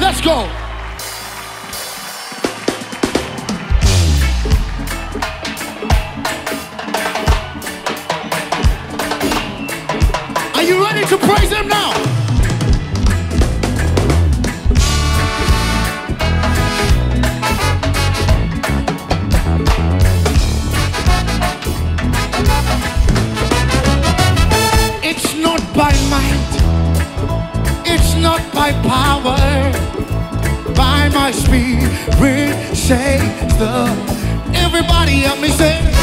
Let's go. Are you ready to praise him now? my power, by my spirit, say the everybody help me say.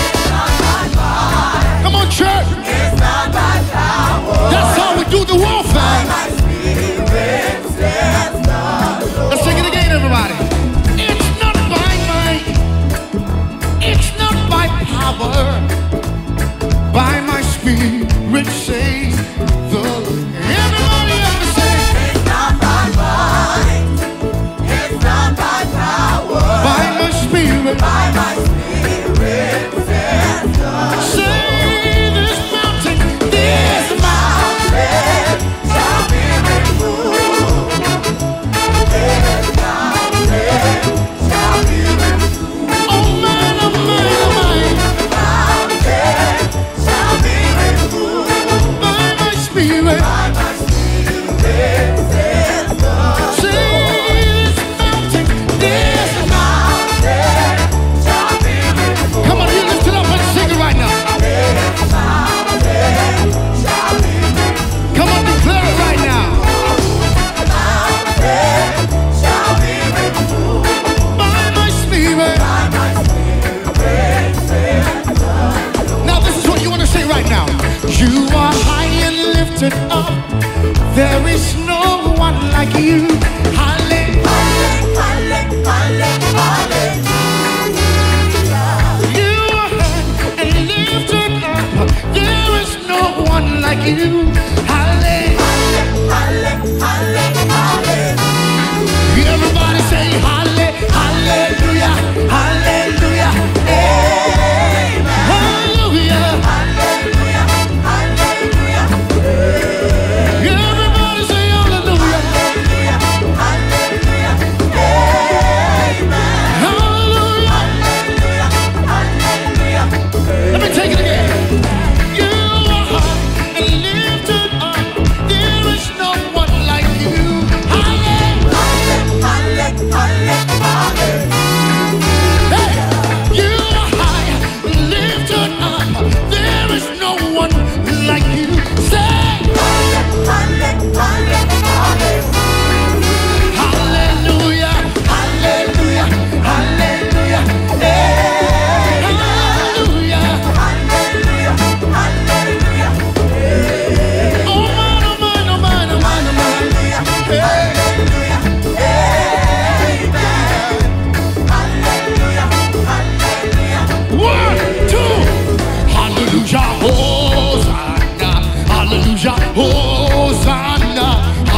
there is no one like you.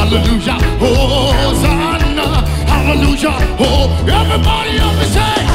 Hallelujah, Hosanna, Hallelujah, oh, everybody up and say.